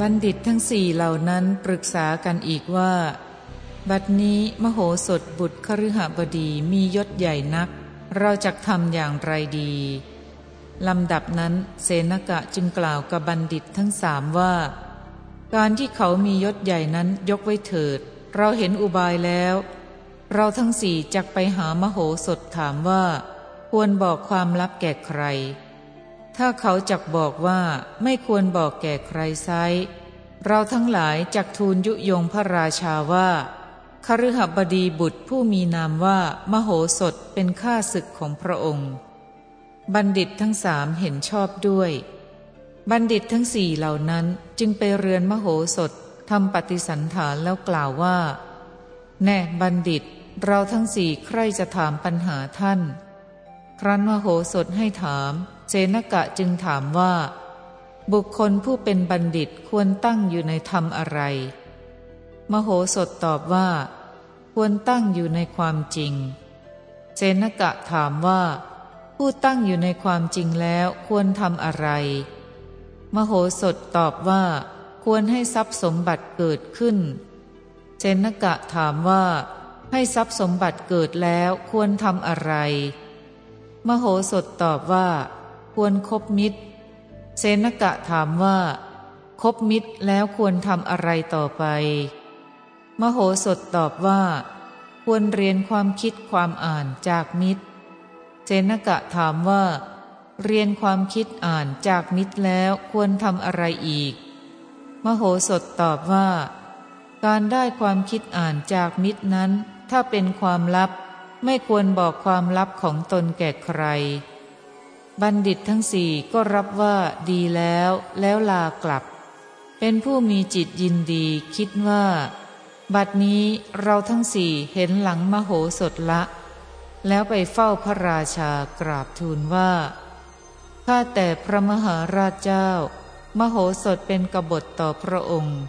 บัณฑิตทั้งสี่เหล่านั้นปรึกษากันอีกว่า บัดนี้มโหสถบุตรคฤหบดีมียศใหญ่นัก เราจะทำอย่างไรดีลำดับนั้นเสนกะจึงกล่าวกับบัณฑิตทั้งสามว่า การที่เขามียศใหญ่นั้นยกไว้เถิด เราเห็นอุบายแล้ว เราทั้งสี่จักไปหามโหสถถามว่า ควรบอกความลับแก่ใคร ถ้าเขาจักบอกว่าไม่ควรบอกแก่ใครไซเราทั้งหลายจักทูลยุยงพระราชาว่าคฤหบดีบุตรผู้มีนามว่ามโหสถเป็นข้าศึกของพระองค์ บัณฑิตทั้งสามเห็นชอบด้วย บัณฑิตทั้งสี่เหล่านั้นจึงไปเรือนมโหสถทำปฏิสันฐานแล้วกล่าวว่า แน่บัณฑิตเราทั้งสี่ใครจะถามปัญหาท่าน ครั้นมโหสถให้ถาม เจนกะจึงถามว่า บุคคลผู้เป็นบัณฑิตควรตั้งอยู่ในธรรมอะไร มโหสถตอบว่า ควรตั้งอยู่ในความจริงเจนกะถามว่า ผู้ตั้งอยู่ในความจริงแล้วควรทำอะไร มโหสถตอบว่า ควรให้ทรัพย์สมบัติเกิดขึ้น เจนกะถามว่า ให้ทรัพย์สมบัติเกิดแล้วควรทำอะไรมโหสถตอบว่า ควรคบมิตรเซนกะถามว่า คบมิตรแล้วควรทำอะไรต่อไป มโหสถตอบว่า ควรเรียนความคิดความอ่านจากมิตรเจนกะถามว่า เรียนความคิดอ่านจากมิตรแล้วควรทำอะไรอีก มโหสถตอบว่า การได้ความคิดอ่านจากมิตรนั้น ถ้าเป็นความลับไม่ควรบอกความลับของตนแก่ใคร บัณฑิตทั้งสี่ก็รับว่าดีแล้วแล้วลากลับ เป็นผู้มีจิตยินดีคิดว่า บัดนี้เราทั้งสี่เห็นหลังมโหสถละ แล้วไปเฝ้าพระราชากราบทูลว่าข้าแต่พระมหาราชเจ้า มโหสถเป็นกบฏต่อพระองค์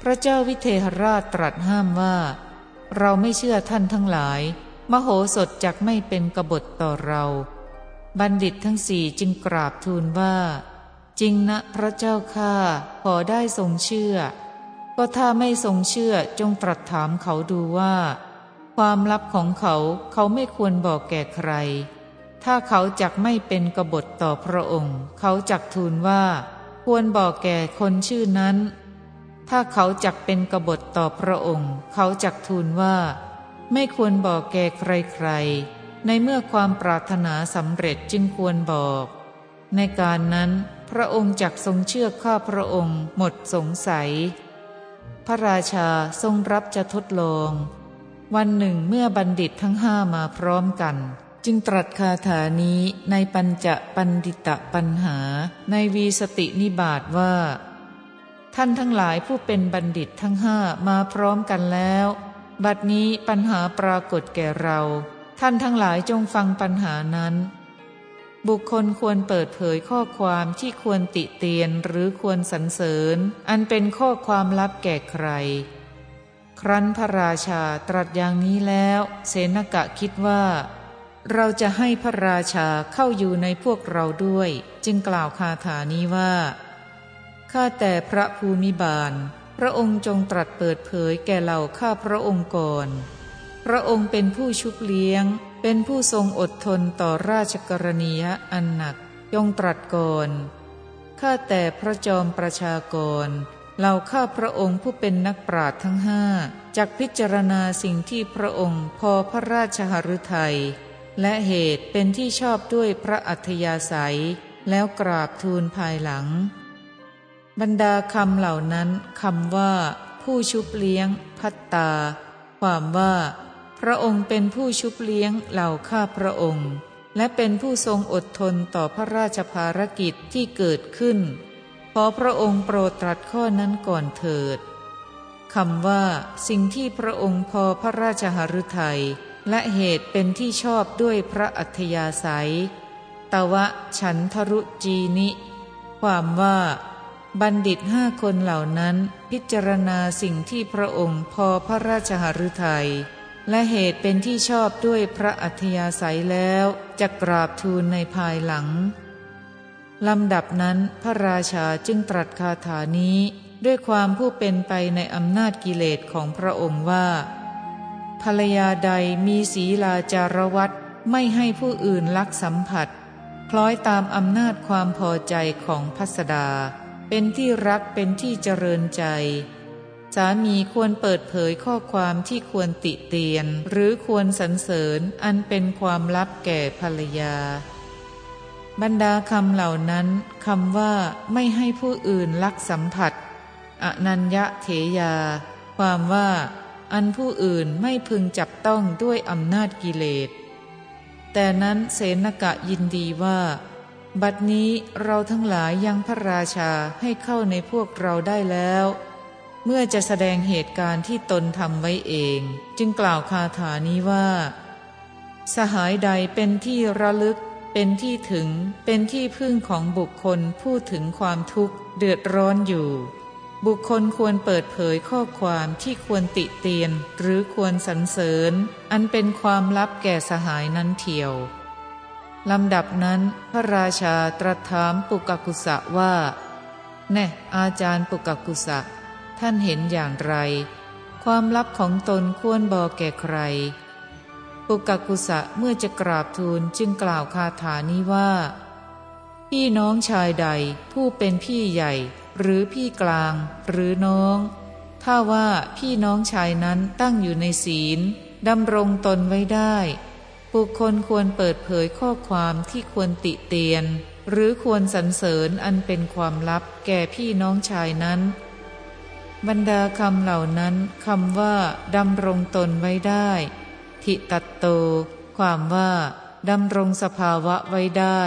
พระเจ้าวิเทหราชตรัสห้ามว่า เราไม่เชื่อท่านทั้งหลาย มโหสถจักไม่เป็นกบฏต่อเรา บัณฑิตทั้งสี่จึงกราบทูลว่า จริงนะพระเจ้าข้าขอได้ทรงเชื่อ ก็ถ้าไม่ทรงเชื่อจงตรัสถามเขาดูว่า ความลับของเขาเขาไม่ควรบอกแก่ใคร ถ้าเขาจักไม่เป็นกบฏต่อพระองค์ เขาจักทูลว่า ควรบอกแก่คนชื่อนั้น ถ้าเขาจักเป็นกบฏต่อพระองค์ เขาจักทูลว่า ไม่ควรบอกแก่ใครๆ ในเมื่อความปรารถนาสำเร็จจึงควรบอก ในการนั้นพระองค์จักทรงเชื่อข้าพระองค์หมดสงสัย พระราชาทรงรับจะทดลอง วันหนึ่งเมื่อบัณฑิตทั้งห้ามาพร้อมกัน จึงตรัสคาถานี้ในปัญจปันดิตะปัญหาในวีสตินิบาตว่า ท่านทั้งหลายผู้เป็นบัณฑิตทั้งห้ามาพร้อมกันแล้ว บัดนี้ปัญหาปรากฏแก่เรา ท่านทั้งหลายจงฟังปัญหานั้น บุคคลควรเปิดเผยข้อความที่ควรติเตียนหรือควรสรรเสริญ อันเป็นข้อความลับแก่ใคร ครั้นพระราชาตรัสอย่างนี้แล้ว เสนกะคิดว่า เราจะให้พระราชาเข้าอยู่ในพวกเราด้วย จึงกล่าวคาถานี้ว่าข้าแต่พระภูมิบาล พระองค์จงตรัสเปิดเผยแก่เหล่าข้าพระองค์ก่อน ระองค์เป็นผู้ชุบเลี้ยง เป็นผู้ทรงอดทนต่อราชกรณียอันหนักจงตรัสก่อนข้าแต่พระจอมประชากรเราข้าพระองค์ผู้เป็นนักปราชญ์ทั้งห้าจักพิจารณาสิ่งที่พระองค์พอพระราชหฤทยัยและเหตุเป็นที่ชอบด้วยพระอัธยาศัย แล้วกราบทูลภายหลัง บรรดาคำเหล่านั้นคำว่า ผู้ชุบเลี้ยง พัตตา ความว่า พระองค์เป็นผู้ชุบเลี้ยงเหล่าข้าพระองค์ และเป็นผู้ทรงอดทนต่อพระราชภารกิจที่เกิดขึ้น ขอพระองค์โปรดตรัสข้อนั้นก่อนเถิดคำว่า สิ่งที่พระองค์พอพระราชหฤทัยและเหตุเป็นที่ชอบด้วยพระอัธยาศัย ตวะฉันทรุจีนิ ความว่า บัณฑิตห้าคนเหล่านั้นพิจารณาสิ่งที่พระองค์พอพระราชหฤทัย และเหตุเป็นที่ชอบด้วยพระอัธยาศัยแล้วจะกราบทูลในภายหลังลำดับนั้นพระราชาจึงตรัสคาถานี้ด้วยความผู้เป็นไปในอำนาจกิเลสของพระองค์ว่า ภรรยาใดมีศีลาจารวัตไม่ให้ผู้อื่นลักสัมผัส คล้อยตามอำนาจความพอใจของพัสดา เป็นที่รักเป็นที่เจริญใจ สามีควรเปิดเผยข้อความที่ควรติเตียน หรือควรสรรเสริญอันเป็นความลับแก่ภรรยา บรรดาคำเหล่านั้นคำว่าไม่ให้ผู้อื่นลักสัมผัส อนัญญะเถยา ความว่า อันผู้อื่นไม่พึงจับต้องด้วยอำนาจกิเลส แต่นั้นเสนกะยินดีว่าบัดนี้เราทั้งหลายยังพระราชาให้เข้าในพวกเราได้แล้ว มื่อจะแสดงเหตุการณ์ที่ตนทำไว้เอง จึงกล่าวคาถานี้ว่า สหายใดเป็นที่ระลึก เป็นที่ถึง เป็นที่พึ่งของบุคคลผู้ถึงความทุกข์เดือดร้อนอยู่ บุคคลควรเปิดเผยข้อความที่ควรติเตียน หรือควรสรรเสริญ อันเป็นความลับแก่สหายนั้นเทียวลำดับนั้นพระราชาตรัสถามปุกกุสะว่า แน่อาจารย์ปุกกุสะ ท่านเห็นอย่างไร ความลับของตนควรบอกแก่ใคร ปุกกุสะเมื่อจะกราบทูลจึงกล่าวคาถานี้ว่า พี่น้องชายใดผู้เป็นพี่ใหญ่ หรือพี่กลาง หรือน้อง ถ้าว่าพี่น้องชายนั้นตั้งอยู่ในศีลดำรงตนไว้ได้ บุคคลควรเปิดเผยข้อความที่ควรติเตียน หรือควรสรรเสริญอันเป็นความลับแก่พี่น้องชายนั้น บรรดาคำเหล่านั้นคำว่าดำรงตนไว้ได้ ทิตัตโต ความว่าดำรงสภาวะไว้ได้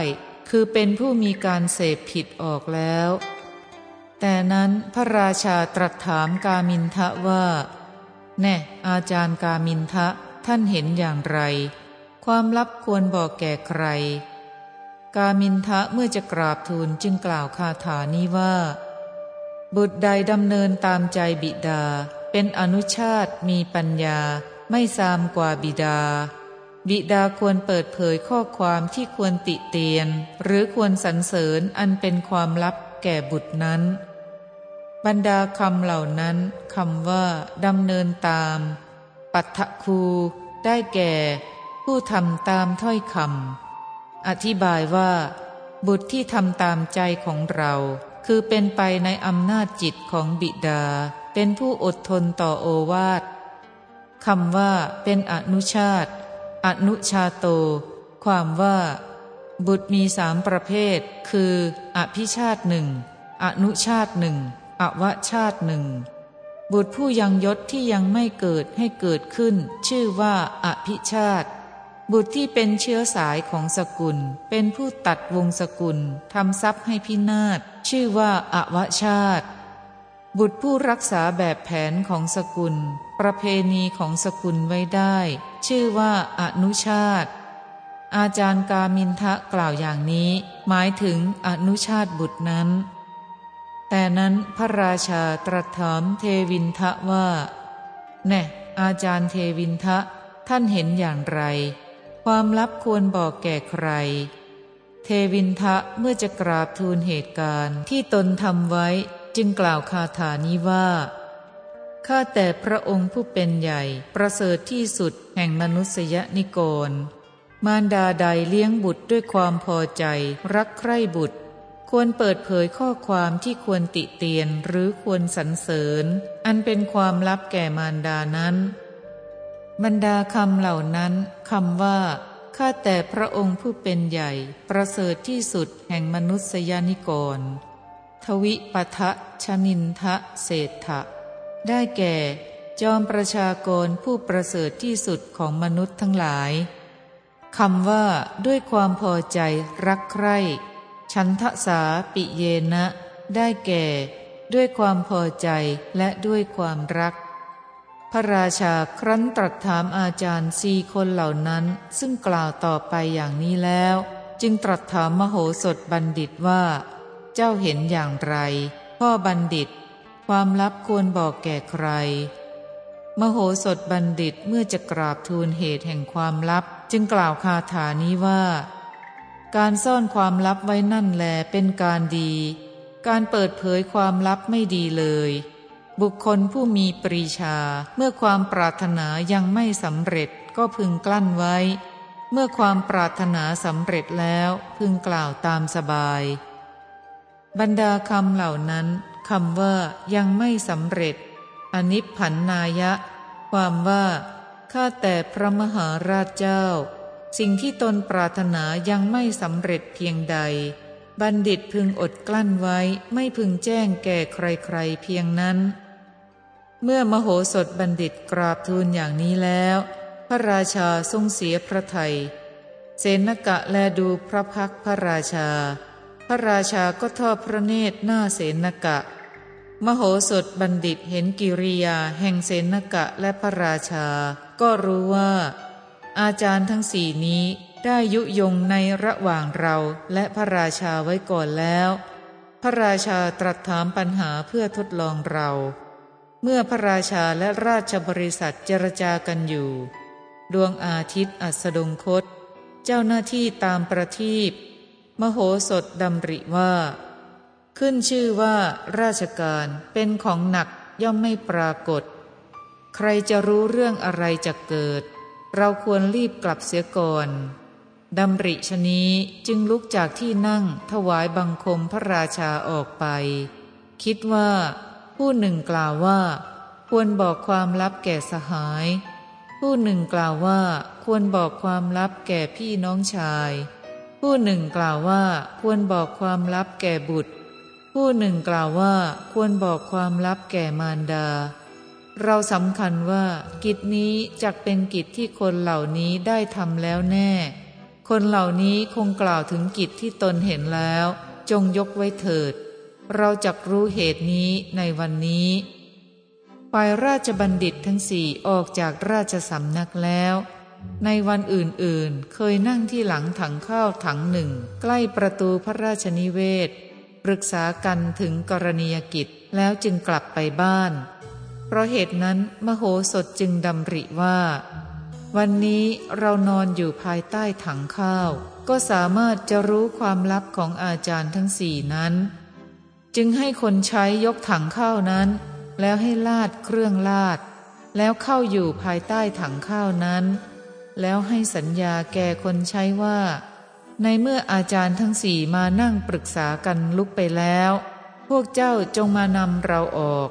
คือเป็นผู้มีการเสพผิดออกแล้ว แต่นั้นพระราชาตรัสถามกามินทะว่า แน่อาจารย์กามินทะท่านเห็นอย่างไร ความลับควรบอกแก่ใคร กามินทะเมื่อจะกราบทูลจึงกล่าวคาถานี้ว่า บุตรใดดำเนินตามใจบิดา เป็นอนุชาติมีปัญญา ไม่ซามกว่าบิดา บิดาควรเปิดเผยข้อความที่ควรติเตียน หรือควรสรรเสริญอันเป็นความลับแก่บุตรนั้น บรรดาคำเหล่านั้นคำว่าดำเนินตาม ปัทคู ได้แก่ ผู้ทำตามถ้อยคำอธิบายว่า บุตรที่ทำตามใจของเรา คือเป็นไปในอำนาจจิตของบิดา เป็นผู้อดทนต่อโอวาทคำว่าเป็นอนุชาตอนุชาโต ความว่า บุตรมีสามประเภท คือ อภิชาติหนึ่งอนุชาติหนึ่งอวชาติหนึ่งบุตรผู้ยังยศที่ยังไม่เกิดให้เกิดขึ้น ชื่อว่าอภิชาติ บุตรที่เป็นเชื้อสายของสกุล เป็นผู้ตัดวงสกุลทำทรัพย์ให้พินาศ ชื่อว่าอวชาติ บุตรผู้รักษาแบบแผนของสกุล ประเพณีของสกุลไว้ได้ ชื่อว่าอนุชาติ อาจารย์กามินทะกล่าวอย่างนี้ หมายถึงอนุชาติบุตรนั้น แต่นั้นพระราชาตรัสถามเทวินทะว่า แน่ อาจารย์เทวินทะท่านเห็นอย่างไร ความลับควรบอกแก่ใคร เทวินทะเมื่อจะกราบทูลเหตุการณ์ที่ตนทำไว้จึงกล่าวคาถานี้ว่าข้าแต่พระองค์ผู้เป็นใหญ่ประเสริฐที่สุดแห่งมนุษยนิกร มารดาใดเลี้ยงบุตรด้วยความพอใจ รักใคร่บุตร ควรเปิดเผยข้อความที่ควรติเตียนหรือควรสรรเสริญ อันเป็นความลับแก่มารดานั้นบรรดาคำเหล่านั้นคำว่า ข้าแต่พระองค์ผู้เป็นใหญ่ประเสริฐที่สุดแห่งมนุษยานิกร ทวิปทะชนินทะเศรษฐะได้แก่จอมประชากรผู้ประเสริฐที่สุดของมนุษย์ทั้งหลายคำว่าด้วยความพอใจรักใคร่ ชันทะสาปิเยนะ ได้แก่ ด้วยความพอใจและด้วยความรัก พระราชาครั้นตรัสถามอาจารย์สี่คนเหล่านั้นซึ่งกล่าวต่อไปอย่างนี้แล้ว จึงตรัสถามมโหสถบัณฑิตว่า เจ้าเห็นอย่างไรพ่อบัณฑิต ความลับควรบอกแก่ใคร มโหสถบัณฑิตเมื่อจะกราบทูลเหตุแห่งความลับ จึงกล่าวคาถานี้ว่า การซ่อนความลับไว้นั่นแลเป็นการดี การเปิดเผยความลับไม่ดีเลย บุคคลผู้มีปรีชา เมื่อความปรารถนายังไม่สำเร็จก็พึงกลั้นไว้ เมื่อความปรารถนาสำเร็จแล้วพึงกล่าวตามสบาย บรรดาคำเหล่านั้นคำว่ายังไม่สำเร็จ อนิพพันนายะ ความว่าข้าแต่พระมหาราชเจ้า สิ่งที่ตนปรารถนายังไม่สำเร็จเพียงใด บัณฑิตพึงอดกลั้นไว้ไม่พึงแจ้งแก่ใครๆเพียงนั้น เมื่อมโหสถบัณฑิตกราบทูลอย่างนี้แล้ว พระราชาทรงเสียพระไทยเสนกะแลดูพระพักพระราชา พระราชาก็ทอดพระเนตรหน้าเสนกะ มโหสถบัณฑิตเห็นกิริยาแห่งเสนกะและพระราชา ก็รู้ว่า อาจารย์ทั้งสี่นี้ได้ยุยงในระหว่างเราและพระราชาไว้ก่อนแล้ว พระราชาตรัสถามปัญหาเพื่อทดลองเรา เมื่อพระราชาและราชบริษัทเจรจากันอยู่ ดวงอาทิตย์อัสดงคต เจ้าหน้าที่ตามประทีปมโหสถดำริว่า ขึ้นชื่อว่าราชการเป็นของหนักย่อมไม่ปรากฏ ใครจะรู้เรื่องอะไรจะเกิด เราควรรีบกลับเสียก่อนดำริชนี้จึงลุกจากที่นั่งถวายบังคมพระราชาออกไป คิดว่า ผู้หนึ่งกล่าวว่า ควรบอกความลับแก่สหาย ผู้หนึ่งกล่าวว่า ควรบอกความลับแก่พี่น้องชาย ผู้หนึ่งกล่าวว่า ควรบอกความลับแก่บุตร ผู้หนึ่งกล่าวว่า ควรบอกความลับแก่มารดา เราสำคัญว่า กิจนี้จะเป็นกิจที่คนเหล่านี้ได้ทำแล้วแน่ คนเหล่านี้คงกล่าวถึงกิจที่ตนเห็นแล้ว จงยกไว้เถิด เราจะรู้เหตุนี้ในวันนี้ฝ่ายราชบัณฑิตทั้งสี่ออกจากราชสำนักแล้ว ในวันอื่นๆ เคยนั่งที่หลังถังข้าวถังหนึ่ง ใกล้ประตูพระราชนิเวศ ปรึกษากันถึงกรณียกิจแล้วจึงกลับไปบ้าน เพราะเหตุนั้นมโหสถจึงดำริว่า วันนี้เรานอนอยู่ภายใต้ถังข้าว ก็สามารถจะรู้ความลับของอาจารย์ทั้งสี่นั้น จึงให้คนใช้ยกถังข้าวนั้น แล้วให้ลาดเครื่องลาด แล้วเข้าอยู่ภายใต้ถังข้าวนั้น แล้วให้สัญญาแก่คนใช้ว่า ในเมื่ออาจารย์ทั้งสี่มานั่งปรึกษากันลุกไปแล้ว พวกเจ้าจงมานำเราออก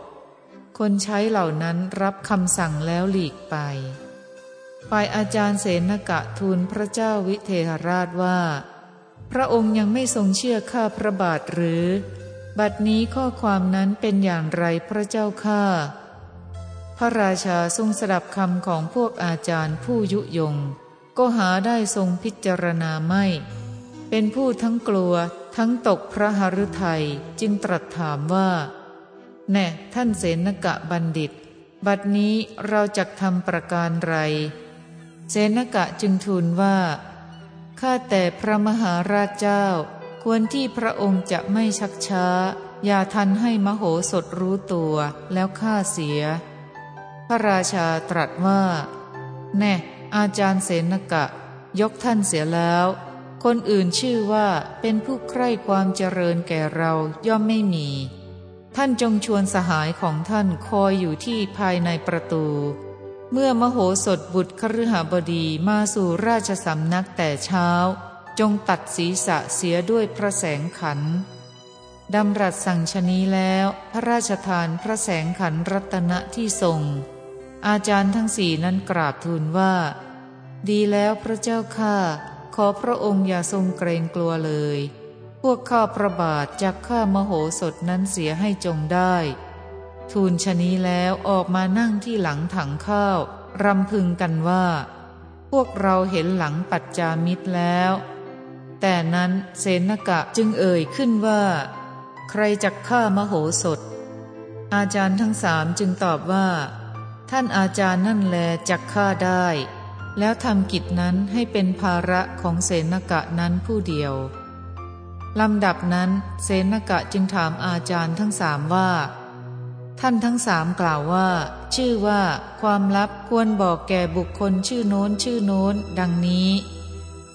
คนใช้เหล่านั้นรับคำสั่งแล้วหลีกไปฝ่ายอาจารย์เสนกะทูลพระเจ้าวิเทหราชว่า พระองค์ยังไม่ทรงเชื่อข้าพระบาทหรือ บัดนี้ข้อความนั้นเป็นอย่างไรพระเจ้าข้าพระราชาทรงสดับคำของพวกอาจารย์ผู้ยุยง ก็หาได้ทรงพิจารณาไม่ เป็นผู้ทั้งกลัวทั้งตกพระหฤทัยจึงตรัสถามว่า แน่ท่านเสนกะบัณฑิต บัดนี้เราจะทำประการไร เสนกะจึงทูลว่า ข้าแต่พระมหาราชเจ้า ควรที่พระองค์จะไม่ชักช้า อย่าทันให้มโหสถรู้ตัวแล้วฆ่าเสีย พระราชาตรัสว่า แน่ อาจารย์เสนกะ ยกท่านเสียแล้ว คนอื่นชื่อว่าเป็นผู้ใคร่ความเจริญแก่เราย่อมไม่มี ท่านจงชวนสหายของท่านคอยอยู่ที่ภายในประตู เมื่อมโหสถบุตรคฤหบดีมาสู่ราชสำนักแต่เช้า จงตัดศีรษะเสียด้วยพระแสงขันดำรัสสั่งชนีแล้ว พระราชทานพระแสงขันรัตนะที่ทรง อาจารย์ทั้งสี่นั้นกราบทูลว่า ดีแล้วพระเจ้าข้าขอพระองค์อย่าทรงเกรงกลัวเลย พวกข้าพระบาทจากข้ามโหสถนั้นเสียให้จงได้ ทูลชนี้แล้วออกมานั่งที่หลังถังข้าวรำพึงกันว่า พวกเราเห็นหลังปัจจามิตรแล้ว แต่นั้นเสนกะจึงเอ่ยขึ้นว่า ใครจักฆ่ามโหสถ อาจารย์ทั้งสามจึงตอบว่า ท่านอาจารย์นั่นแลจักฆ่าได้ แล้วทำกิจนั้นให้เป็นภาระของเสนกะนั้นผู้เดียวลำดับนั้นเสนกะจึงถามอาจารย์ทั้งสามว่า ท่านทั้งสามกล่าวว่า ชื่อว่า ความลับควรบอกแก่บุคคลชื่อโน้นชื่อโน้น ดังนี้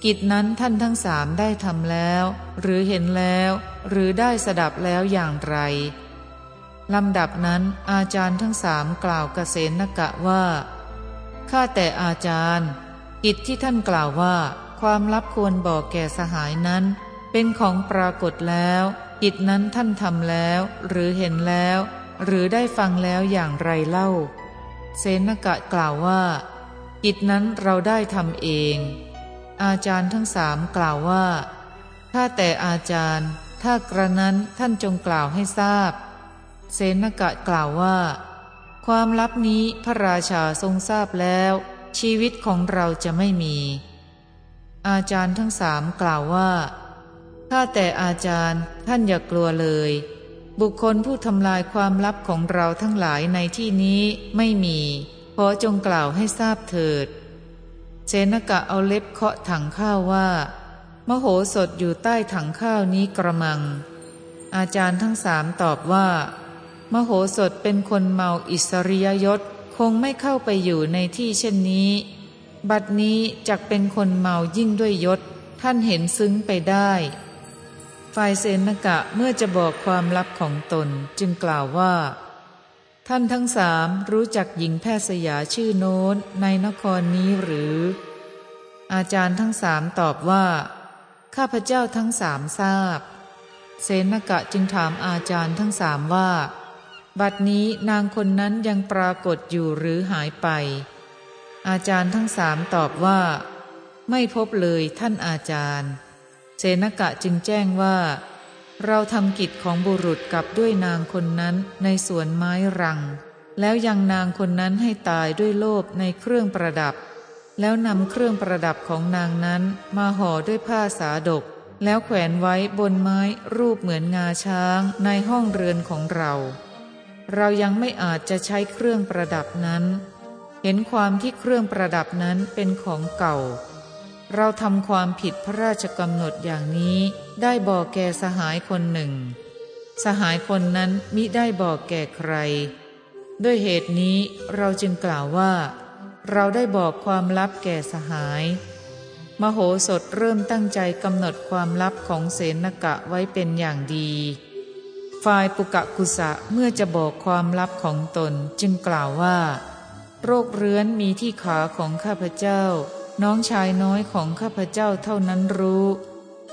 กิจนั้นท่านทั้งสามได้ทำแล้ว หรือเห็นแล้ว หรือได้สดับแล้วอย่างไรลำดับนั้นอาจารย์ทั้งสามกล่าวกเกษนกะว่า ข้าแต่อาจารย์ กิจที่ท่านกล่าวว่า ความลับควรบอกแก่สหายนั้น เป็นของปรากฏแล้ว กิจนั้นท่านทำแล้ว หรือเห็นแล้ว หรือได้ฟังแล้วอย่างไรเล่า เสนกะกล่าวว่า กิจนั้นเราได้ทำเอง อาจารย์ทั้งสามกล่าวว่า ถ้าแต่อาจารย์ ถ้ากระนั้นท่านจงกล่าวให้ทราบ เสนกะกล่าวว่า ความลับนี้พระราชาทรงทราบแล้ว ชีวิตของเราจะไม่มี อาจารย์ทั้งสามกล่าวว่าถ้าแต่อาจารย์ท่านอย่ากลัวเลย บุคคลผู้ทำลายความลับของเราทั้งหลายในที่นี้ไม่มี ขอจงกล่าวให้ทราบเถิด เสนกะเอาเล็บเคาะถังข้าวว่า มโหสถอยู่ใต้ถังข้าวนี้กระมัง อาจารย์ทั้งสามตอบว่า มโหสถเป็นคนเมาอิสริยยศคงไม่เข้าไปอยู่ในที่เช่นนี้ บัดนี้จักเป็นคนเมายิ่งด้วยยศ ท่านเห็นซึ้งไปได้ฝ่ายเซนกะเมื่อจะบอกความลับของตนจึงกล่าวว่า ท่านทั้งสามรู้จักหญิงแพทย์สยาชื่อโน้นในนครนี้หรือ อาจารย์ทั้งสามตอบว่า ข้าพเจ้าทั้งสามทราบเซนกะจึงถามอาจารย์ทั้งสามว่า บัดนี้นางคนนั้นยังปรากฏอยู่หรือหายไป อาจารย์ทั้งสามตอบว่า ไม่พบเลยท่านอาจารย์ เสนกะจึงแจ้งว่า เราทำกิจของบุรุษกับด้วยนางคนนั้นในสวนไม้รัง แล้วยังนางคนนั้นให้ตายด้วยโลภในเครื่องประดับ แล้วนำเครื่องประดับของนางนั้นมาห่อด้วยผ้าสาดก แล้วแขวนไว้บนไม้รูปเหมือนงาช้างในห้องเรือนของเรา เรายังไม่อาจจะใช้เครื่องประดับนั้น เห็นความที่เครื่องประดับนั้นเป็นของเก่า เราทำความผิดพระราชกำหนดอย่างนี้ ได้บอกแก่สหายคนหนึ่ง สหายคนนั้นมิได้บอกแก่ใคร ด้วยเหตุนี้เราจึงกล่าวว่า เราได้บอกความลับแก่สหาย มโหสถเริ่มตั้งใจกำหนดความลับของเสนกะไว้เป็นอย่างดี ฝ่ายปุกะกุสะเมื่อจะบอกความลับของตนจึงกล่าวว่า โรคเรื้อนมีที่ขาของข้าพเจ้า น้องชายน้อยของข้าพเจ้าเท่านั้นรู้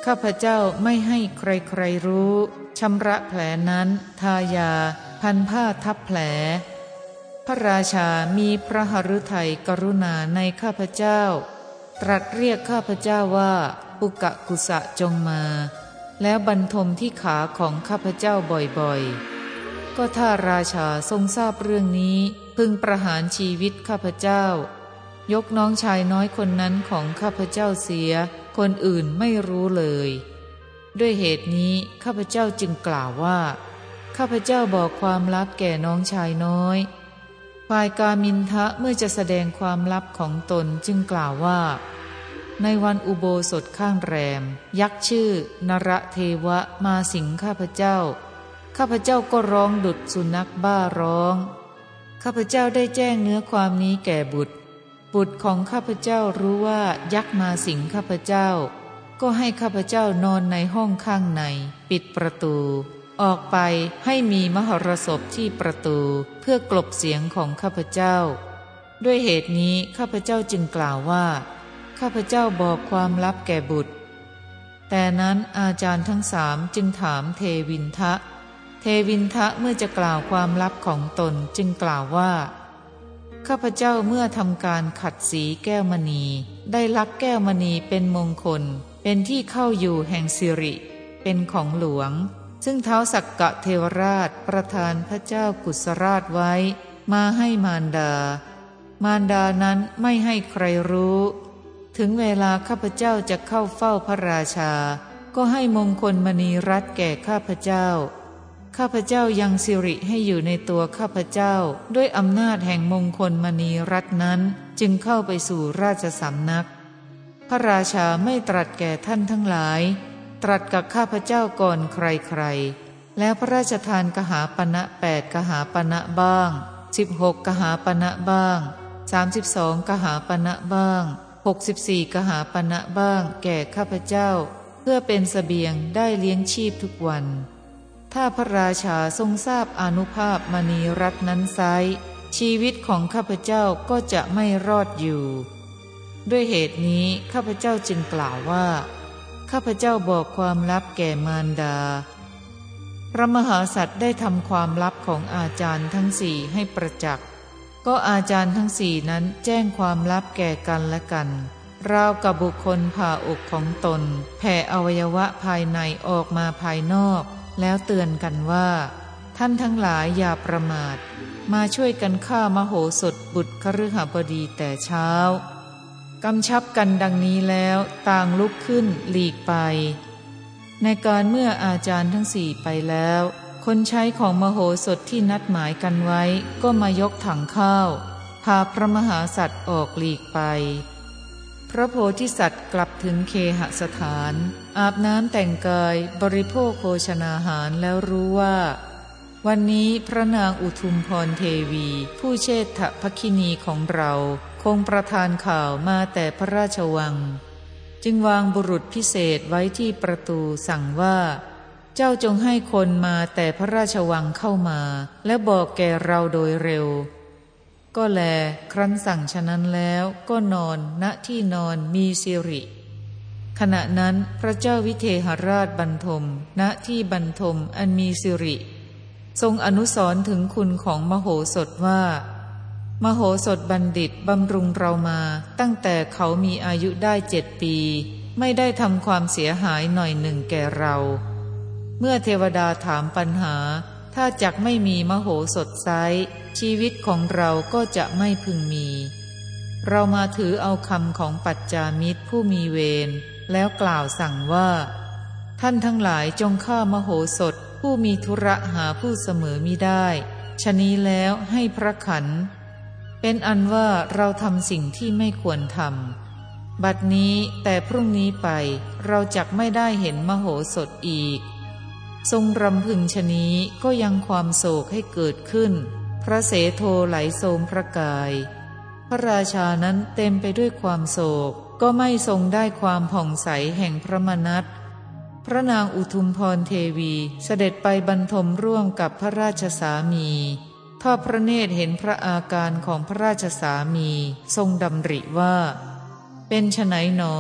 ข้าพเจ้าไม่ให้ใครๆรู้ชำระแผลนั้น ทายา พันผ้าทับแผล พระราชามีพระหฤทัยกรุณาในข้าพเจ้า ตรัสเรียกข้าพเจ้าว่าปุกะกุสะจงมา แล้วบรรทมที่ขาของข้าพเจ้าบ่อยๆ ก็ถ้าราชาทรงทราบเรื่องนี้ พึงประหารชีวิตข้าพเจ้า ยกน้องชายน้อยคนนั้นของข้าพเจ้าเสีย คนอื่นไม่รู้เลย ด้วยเหตุนี้ข้าพเจ้าจึงกล่าวว่า ข้าพเจ้าบอกความลับแก่น้องชายน้อย ฝ่ายกามินทะเมื่อจะแสดงความลับของตนจึงกล่าวว่า ในวันอุโบสถข้างแรม ยักษ์ชื่อนระเทวะมาสิงข้าพเจ้า ข้าพเจ้าก็ร้องดุดสุนัขบ้าร้อง ข้าพเจ้าได้แจ้งเนื้อความนี้แก่บุตร บุตรของข้าพเจ้ารู้ว่ายักษ์มาสิงข้าพเจ้า ก็ให้ข้าพเจ้านอนในห้องข้างใน ปิดประตู ออกไปให้มีมหรสพที่ประตูเพื่อกลบเสียงของข้าพเจ้า ด้วยเหตุนี้ข้าพเจ้าจึงกล่าวว่า ข้าพเจ้าบอกความลับแก่บุตร แต่นั้นอาจารย์ทั้งสามจึงถามเทวินทะ เทวินทะเมื่อจะกล่าวความลับของตนจึงกล่าวว่า ข้าพเจ้าเมื่อทำการขัดสีแก้วมณี ได้ลักแก้วมณีเป็นมงคล เป็นที่เข้าอยู่แห่งสิริ เป็นของหลวง ซึ่งเท้าสักกะเทวราชประธานพระเจ้ากุศราชไว้ มาให้มารดา มารดานั้นไม่ให้ใครรู้ ถึงเวลาข้าพเจ้าจะเข้าเฝ้าพระราชา ก็ให้มงคลมณีรัตแก่ข้าพเจ้า ข้าพเจ้ายังสิริให้อยู่ในตัวข้าพเจ้า ด้วยอำนาจแห่งมงคลมณีรัตนั้นจึงเข้าไปสู่ราชสำนัก พระราชาไม่ตรัสแก่ท่านทั้งหลาย ตรัสกับข้าพเจ้าก่อนใครๆ แล้วพระราชทานกหาปณะแปดกหาปณะบ้างสิบหกกหาปณะบ้างสามสิบสองกหาปณะบ้างหกสิบสี่กหาปณะบ้าง แก่ข้าพเจ้า เพื่อเป็นสเสบียงได้เลี้ยงชีพทุกวัน ถ้าพระราชาทรงทราบอนุภาพมณีรัตนั้นไซชีวิตของข้าพเจ้าก็จะไม่รอดอยู่ ด้วยเหตุนี้ข้าพเจ้าจึงกล่าวว่า ข้าพเจ้าบอกความลับแก่มารดา พระมหาสัตว์ได้ทำความลับของอาจารย์ทั้งสี่ให้ประจักษ์ก็อาจารย์ทั้งสี่นั้นแจ้งความลับแก่กันและกันราวกับบุคคลผ่าอกของตน แผ่อวัยวะภายในออกมาภายนอก แล้วเตือนกันว่า ท่านทั้งหลายอย่าประมาท มาช่วยกันฆ่ามโหสถบุตรคฤหบดีแต่เช้ากำชับกันดังนี้แล้วต่างลุกขึ้นหลีกไป ในการเมื่ออาจารย์ทั้งสี่ไปแล้ว คนใช้ของมโหสถที่นัดหมายกันไว้ ก็มายกถังข้าว พาพระมหาสัตว์ออกหลีกไป พระโพธิสัตว์กลับถึงเคหสถาน อาบน้ำแต่งกายบริโภคโภชนาหารแล้วรู้ว่า วันนี้พระนางอุทุมพรเทวี ผู้เชษฐพคินีของเรา คงประทานข่าวมาแต่พระราชวัง จึงวางบุรุษพิเศษไว้ที่ประตูสั่งว่า เจ้าจงให้คนมาแต่พระราชวังเข้ามา และบอกแก่เราโดยเร็ว ก็แล ครั้นสั่งฉะนั้นแล้วก็นอนณที่นอนมีสิริ ขณะนั้นพระเจ้าวิเทหราชบรรทม ณที่บรรทมอันมีสิริ ทรงอนุสรถึงคุณของมโหสถว่า มโหสถบัณฑิตบำรุงเรามาตั้งแต่เขามีอายุได้เจ็ดปี ไม่ได้ทำความเสียหายหน่อยหนึ่งแก่เรา เมื่อเทวดาถามปัญหา ถ้าจักไม่มีมโหสถไซชีวิตของเราก็จะไม่พึงมี เรามาถือเอาคำของปัจจามิตรผู้มีเวรแล้วกล่าวสั่งว่า ท่านทั้งหลายจงฆ่ามโหสถผู้มีธุระหาผู้เสมอมิได้ชนี้แล้วให้พระขัน เป็นอันว่าเราทำสิ่งที่ไม่ควรทำบัดนี้แต่พรุ่งนี้ไปเราจักไม่ได้เห็นมโหสถอีก ทรงรำพึงชนี้ก็ยังความโศกให้เกิดขึ้น พระเสโทไหลโสมพระกาย พระราชานั้นเต็มไปด้วยความโศก ก็ไม่ทรงได้ความผ่องใสแห่งพระมนัตพระนางอุทุมพรเทวีเสด็จไปบรรทมร่วมกับพระราชสามีทอดพระเนตรเห็นพระอาการของพระราชสามีทรงดำริว่า เป็นไฉนหนอ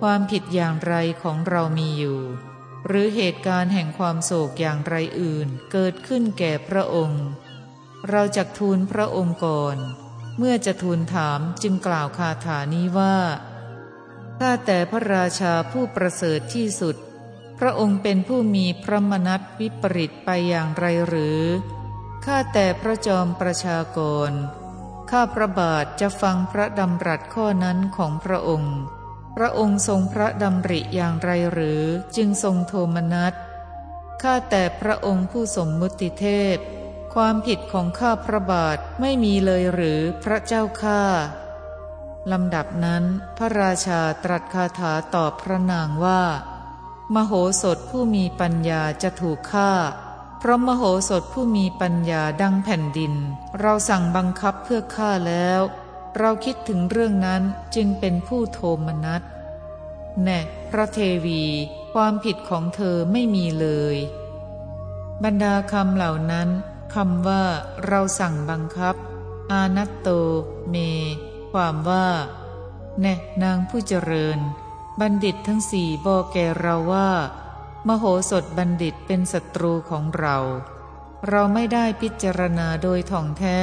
ความผิดอย่างไรของเรามีอยู่ หรือเหตุการณ์แห่งความโศกอย่างไรอื่นเกิดขึ้นแก่พระองค์ เราจะทูลพระองค์ก่อน เมื่อจะทูลถามจึงกล่าวคาถานี้ว่าถ้าแต่พระราชาผู้ประเสริฐที่สุด พระองค์เป็นผู้มีพระมนัตวิปริตไปอย่างไรหรือข้าแต่พระจอมประชากรข้าพระบาทจะฟังพระดำรัสข้อนั้นของพระองค์ พระองค์ทรงพระดำริอย่างไรหรือจึงทรงโทมนัสข้าแต่พระองค์ผู้สมมุติเทพ ความผิดของข้าพระบาทไม่มีเลยหรือพระเจ้าข้าลำดับนั้นพระราชาตรัสคาถาตอบพระนางว่า มโหสถผู้มีปัญญาจะถูกฆ่า เพราะมโหสถผู้มีปัญญาดังแผ่นดิน เราสั่งบังคับเพื่อฆ่าแล้ว เราคิดถึงเรื่องนั้นจึงเป็นผู้โทมนัสแน่พระเทวีความผิดของเธอไม่มีเลย บรรดาคำเหล่านั้นคำว่าเราสั่งบังคับ อานัตโต เม ความว่า แน่นางผู้เจริญ บัณฑิตทั้งสี่บอกแกเราว่า มโหสถบัณฑิตเป็นศัตรูของเรา เราไม่ได้พิจารณาโดยท่องแท้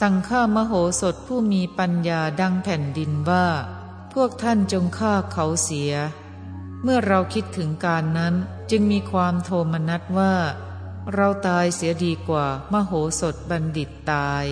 สั่งฆ่ามโหสถผู้มีปัญญาดังแผ่นดินว่า พวกท่านจงฆ่าเขาเสีย เมื่อเราคิดถึงการนั้นจึงมีความโทมนัสว่า เราตายเสียดีกว่ามโหสถบัณฑิตตาย